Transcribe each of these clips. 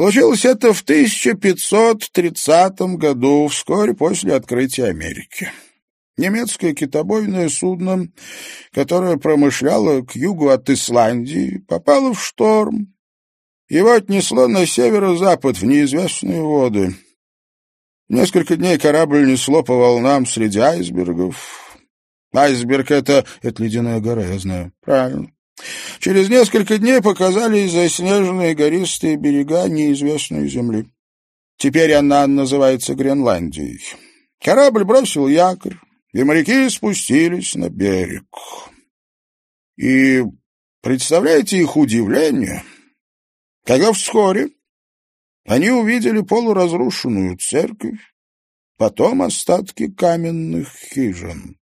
Случилось это в 1530 году, вскоре после открытия Америки. Немецкое китобойное судно, которое промышляло к югу от Исландии, попало в шторм. Его отнесло на северо-запад в неизвестные воды. Несколько дней корабль несло по волнам среди айсбергов. Айсберг — это... Это ледяная гора, я знаю. Правильно. Через несколько дней показались заснеженные гористые берега неизвестной земли. Теперь она называется Гренландией. Корабль бросил якорь, и моряки спустились на берег. И представляете их удивление, когда вскоре они увидели полуразрушенную церковь, потом остатки каменных хижин.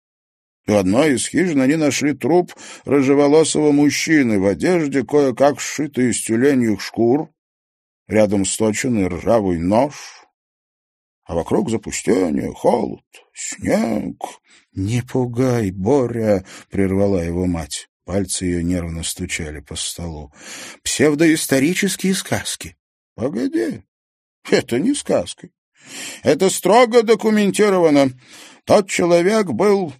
В одной из хижин они нашли труп рыжеволосого мужчины в одежде, кое-как сшитой из тюленьих шкур, рядом сточенный ржавый нож, а вокруг запустение, холод, снег. — Не пугай, Боря! — прервала его мать. Пальцы ее нервно стучали по столу. — Псевдоисторические сказки. — Погоди, это не сказка. Это строго документировано. Тот человек был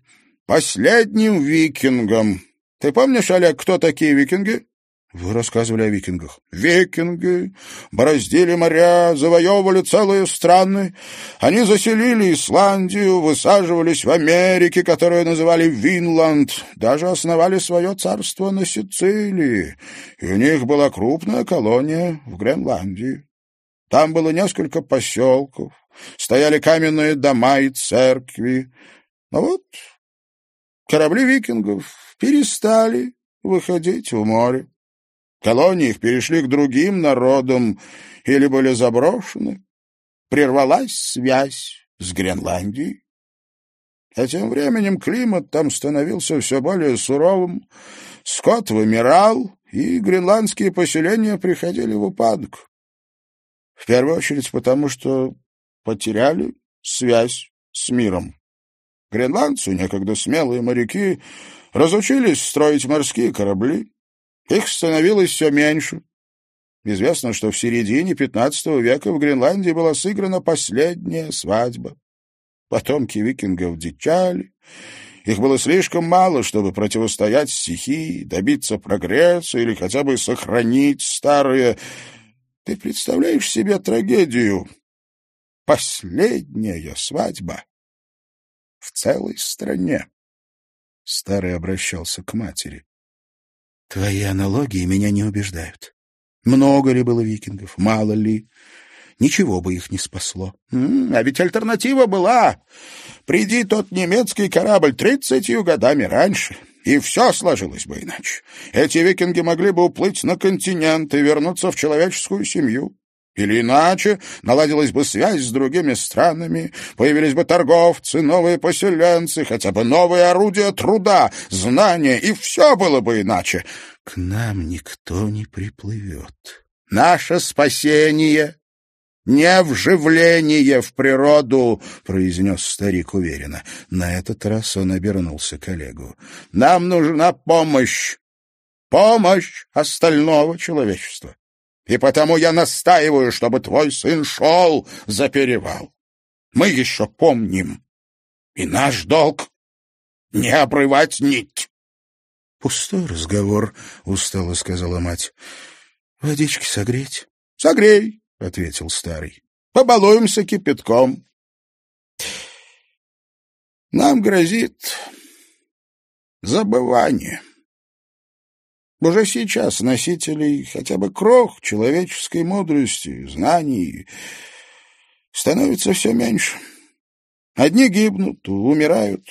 последним викингом. Ты помнишь, Олег, кто такие викинги? Вы рассказывали о викингах. Викинги бороздили моря, завоевывали целые страны. Они заселили Исландию, высаживались в Америке, которую называли Винланд, даже основали свое царство на Сицилии. И у них была крупная колония в Гренландии. Там было несколько поселков, стояли каменные дома и церкви. Но вот корабли викингов перестали выходить в море. Колонии их перешли к другим народам или были заброшены. Прервалась связь с Гренландией. А тем временем климат там становился все более суровым, скот вымирал, и гренландские поселения приходили в упадок. В первую очередь потому, что потеряли связь с миром. Гренландцы, некогда смелые моряки, разучились строить морские корабли, их становилось все меньше. Известно, что в середине XV века в Гренландии была сыграна последняя свадьба. Потомки викингов дичали. Их было слишком мало, чтобы противостоять стихии, добиться прогресса или хотя бы сохранить старые... Ты представляешь себе трагедию? Последняя свадьба в целой стране. Старый обращался к матери. Твои аналогии меня не убеждают. Много ли было викингов, мало ли. Ничего бы их не спасло. а ведь альтернатива была. Приди тот немецкий корабль тридцатью годами раньше, и все сложилось бы иначе. Эти викинги могли бы уплыть на континент и вернуться в человеческую семью. Или иначе наладилась бы связь с другими странами, появились бы торговцы, новые поселенцы, хотя бы новые орудия труда, знания, и все было бы иначе. К нам никто не приплывет. Наше спасение не вживление в природу, — произнес старик уверенно. На этот раз он обернулся к Олегу. — Нам нужна помощь, помощь остального человечества. И потому я настаиваю, чтобы твой сын шел за перевал. Мы еще помним. И наш долг — не обрывать нить. — Пустой разговор, — устало сказала мать. — Водички согреть? — Согрей, — ответил старый. — Побалуемся кипятком. Нам грозит забывание. — уже сейчас носителей хотя бы крох человеческой мудрости, знаний становится все меньше. Одни гибнут, умирают,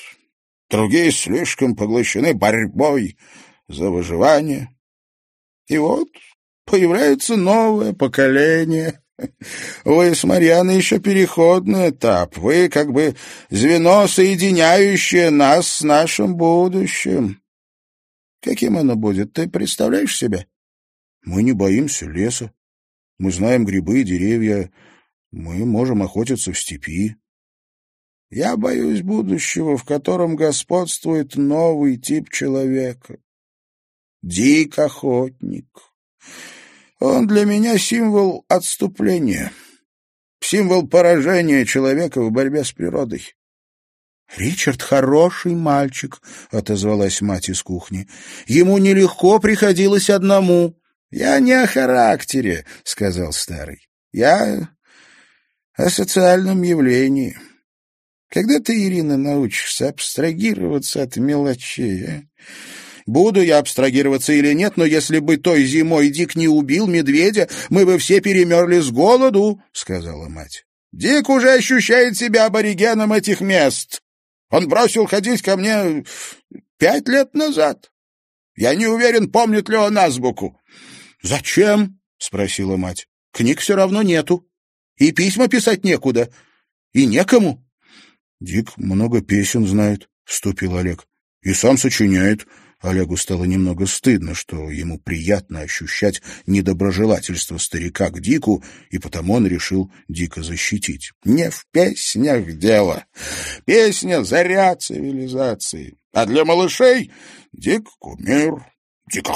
другие слишком поглощены борьбой за выживание. И вот появляется новое поколение. Вы с Марьяной еще переходный этап. Вы как бы звено, соединяющее нас с нашим будущим. Каким оно будет, ты представляешь себе? Мы не боимся леса. Мы знаем грибы и деревья. Мы можем охотиться в степи. Я боюсь будущего, в котором господствует новый тип человека. Дик-охотник. Он для меня символ отступления, символ поражения человека в борьбе с природой. «Ричард хороший мальчик», — отозвалась мать из кухни. «Ему нелегко приходилось одному». «Я не о характере», — сказал старый. «Я о социальном явлении. Когда ты, Ирина, научишься абстрагироваться от мелочей, а? Буду я абстрагироваться или нет, но если бы той зимой Дик не убил медведя, мы бы все перемерли с голоду, — сказала мать. Дик уже ощущает себя аборигеном этих мест. Он бросил ходить ко мне пять лет назад. Я не уверен, помнит ли он азбуку. — Зачем? — спросила мать. — Книг все равно нету. И письма писать некуда. И некому. — Дик много песен знает, — вступил Олег. — И сам сочиняет. Олегу стало немного стыдно, что ему приятно ощущать недоброжелательство старика к Дику, и потому он решил Дика защитить. «Не в песнях дело. Песня — заря цивилизации. А для малышей — Дик — кумир, Дик.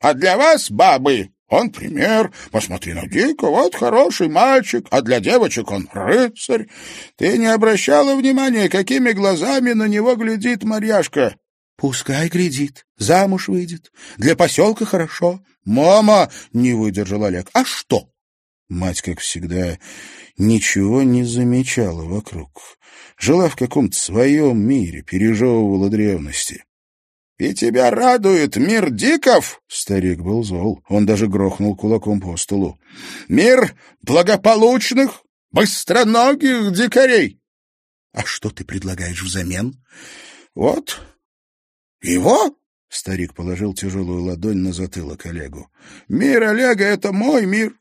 А для вас, бабы, он пример. Посмотри на Дика, вот хороший мальчик, а для девочек он рыцарь. Ты не обращала внимания, какими глазами на него глядит Марьяшка? Пускай глядит, замуж выйдет. Для поселка хорошо. Мама, не выдержал Олег. А что? Мать, как всегда, ничего не замечала вокруг. Жила в каком-то своем мире, пережевывала древности. «И тебя радует мир диков?» Старик был зол. Он даже грохнул кулаком по столу. «Мир благополучных, быстроногих дикарей!» «А что ты предлагаешь взамен?» «Вот, его?» — старик положил тяжелую ладонь на затылок Олегу. «Мир Олега — это мой мир.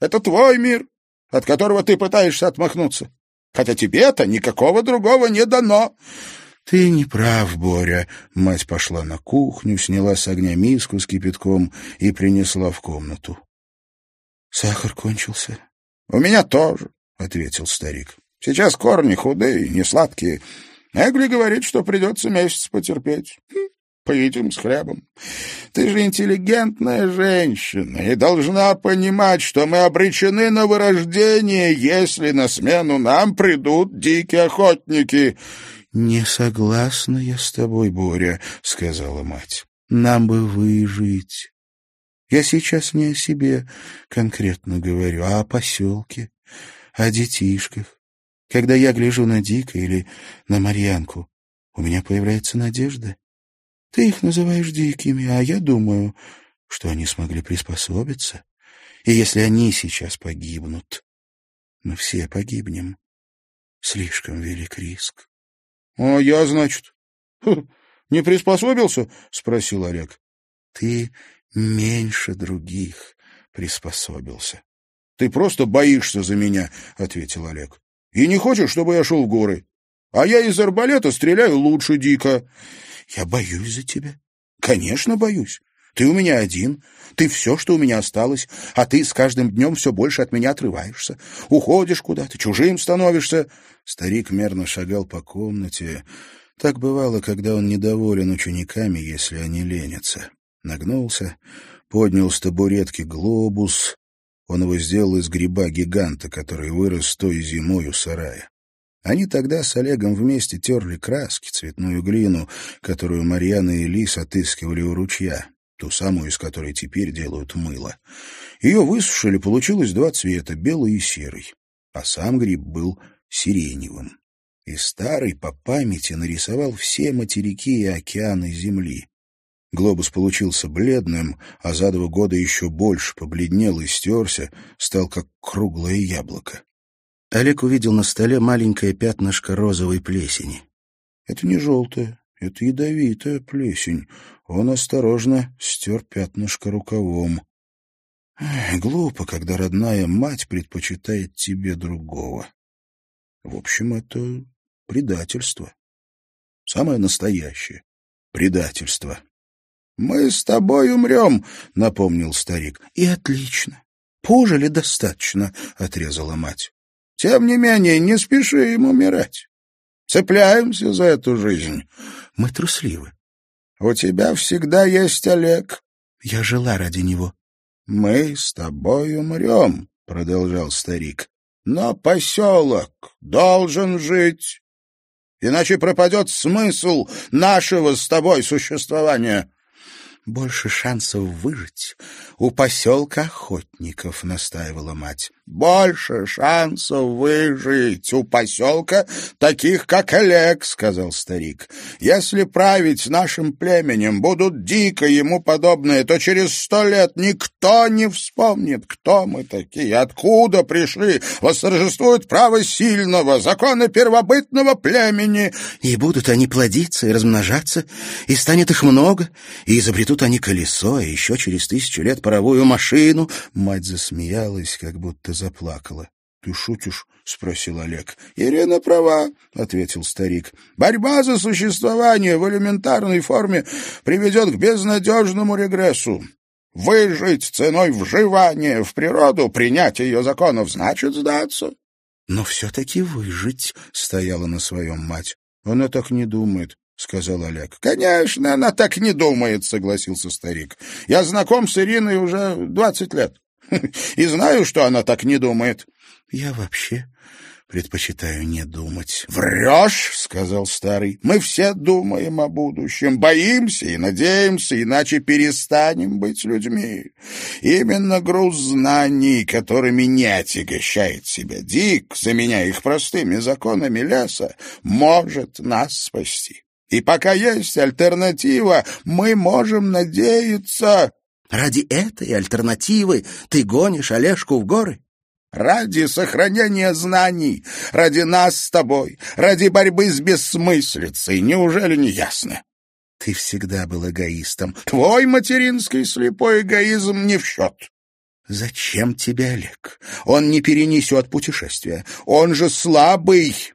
Это твой мир, от которого ты пытаешься отмахнуться. Хотя тебе-то никакого другого не дано». «Ты не прав, Боря». Мать пошла на кухню, сняла с огня миску с кипятком и принесла в комнату. «Сахар кончился». «У меня тоже», — ответил старик. «Сейчас корни худые, не сладкие. Эгли говорит, что придется месяц потерпеть. Хм, поедим с хлебом. Ты же интеллигентная женщина и должна понимать, что мы обречены на вырождение, если на смену нам придут дикие охотники». «Не согласна я с тобой, Боря», — сказала мать. «Нам бы выжить. Я сейчас не о себе конкретно говорю, а о поселке, о детишках. Когда я гляжу на Дика или на Марьянку, у меня появляется надежда. Ты их называешь дикими, а я думаю, что они смогли приспособиться. И если они сейчас погибнут, мы все погибнем. Слишком велик риск. — А я, значит, не приспособился? — спросил Олег. — Ты меньше других приспособился. — Ты просто боишься за меня, — ответил Олег. И не хочешь, чтобы я шел в горы? А я из арбалета стреляю лучше дико. Я боюсь за тебя. Конечно, боюсь. Ты у меня один, ты все, что у меня осталось, а ты с каждым днем все больше от меня отрываешься. Уходишь куда-то, чужим становишься. Старик мерно шагал по комнате. Так бывало, когда он недоволен учениками, если они ленятся. Нагнулся, поднял с табуретки глобус, он его сделал из гриба-гиганта, который вырос той зимой у сарая. Они тогда с Олегом вместе терли краски, цветную глину, которую Марьяна и Лис отыскивали у ручья, ту самую, из которой теперь делают мыло. Ее высушили, получилось два цвета — белый и серый, а сам гриб был сиреневым. И старый по памяти нарисовал все материки и океаны Земли. Глобус получился бледным, а за два года еще больше побледнел и стерся, стал как круглое яблоко. Олег увидел на столе маленькое пятнышко розовой плесени. Это не желтая, это ядовитая плесень. Он осторожно стер пятнышко рукавом. Глупо, когда родная мать предпочитает тебе другого. В общем, это предательство. Самое настоящее предательство. «Мы с тобой умрем», — напомнил старик. «И отлично. Пожили достаточно», — отрезала мать. «Тем не менее, не спеши им умирать. Цепляемся за эту жизнь. Мы трусливы. У тебя всегда есть Олег». Я жила ради него. Мы с тобой умрем, — продолжал старик. Но поселок должен жить, иначе пропадет смысл нашего с тобой существования. Больше шансов выжить у поселка охотников, — настаивала мать. «Больше шансов выжить у поселка таких, как Олег», — сказал старик. «Если править нашим племенем будут дико ему подобные, то через сто лет никто не вспомнит, кто мы такие, откуда пришли, восторжествует право сильного, законы первобытного племени». «И будут они плодиться и размножаться, и станет их много, и изобретут они колесо, а еще через тысячу лет паровую машину». Мать засмеялась, как будто заплакала. — Ты шутишь? — спросил Олег. — Ирина права, — ответил старик. — Борьба за существование в элементарной форме приведет к безнадежному регрессу. Выжить ценой вживания в природу, принять ее законов, значит сдаться. — Но все-таки выжить, — стояла на своем мать. — Она так не думает, — сказал Олег. — Конечно, она так не думает, — согласился старик. — Я знаком с Ириной уже двадцать лет. И знаю, что она так не думает. — Я вообще предпочитаю не думать. — Врешь, — сказал старый. — Мы все думаем о будущем, боимся и надеемся, иначе перестанем быть людьми. Именно груз знаний, которыми не отягощает себя Дик, заменяя их простыми законами леса, может нас спасти. И пока есть альтернатива, мы можем надеяться... Ради этой альтернативы ты гонишь Олежку в горы? Ради сохранения знаний, ради нас с тобой, ради борьбы с бессмыслицей. Неужели не ясно? Ты всегда был эгоистом. Твой материнский слепой эгоизм не в счет. Зачем тебе Олег? Он не перенесет путешествия. Он же слабый.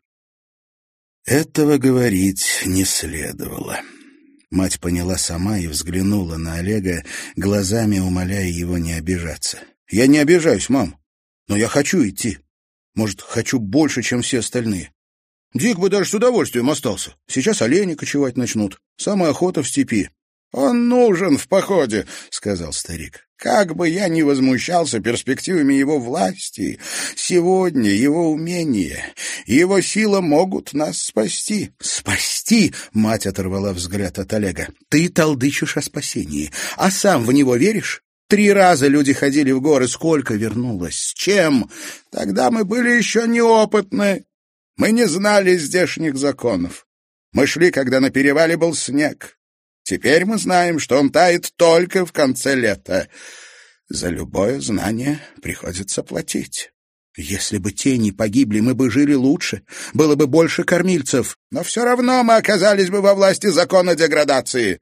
Этого говорить не следовало. Мать поняла сама и взглянула на Олега, глазами умоляя его не обижаться. «Я не обижаюсь, мам, но я хочу идти. Может, хочу больше, чем все остальные. Дик бы даже с удовольствием остался. Сейчас олени кочевать начнут. Самая охота в степи. «Он нужен в походе», — сказал старик. «Как бы я ни возмущался перспективами его власти, сегодня его умения, его сила могут нас спасти». «Спасти?» — мать оторвала взгляд от Олега. «Ты толдычишь о спасении, а сам в него веришь?» Три раза люди ходили в горы, сколько вернулось? С чем? Тогда мы были еще неопытны. Мы не знали здешних законов. Мы шли, когда на перевале был снег. Теперь мы знаем, что он тает только в конце лета. За любое знание приходится платить. Если бы тени погибли, мы бы жили лучше, было бы больше кормильцев. Но все равно мы оказались бы во власти закона деградации.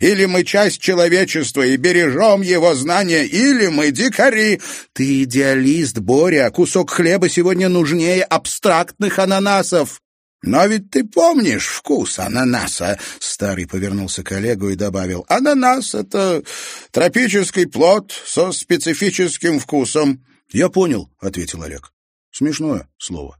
Или мы часть человечества и бережем его знания, или мы дикари. Ты идеалист, Боря. Кусок хлеба сегодня нужнее абстрактных ананасов. «Но ведь ты помнишь вкус ананаса?» Старый повернулся к Олегу и добавил. «Ананас — это тропический плод со специфическим вкусом». «Я понял», — ответил Олег. «Смешное слово».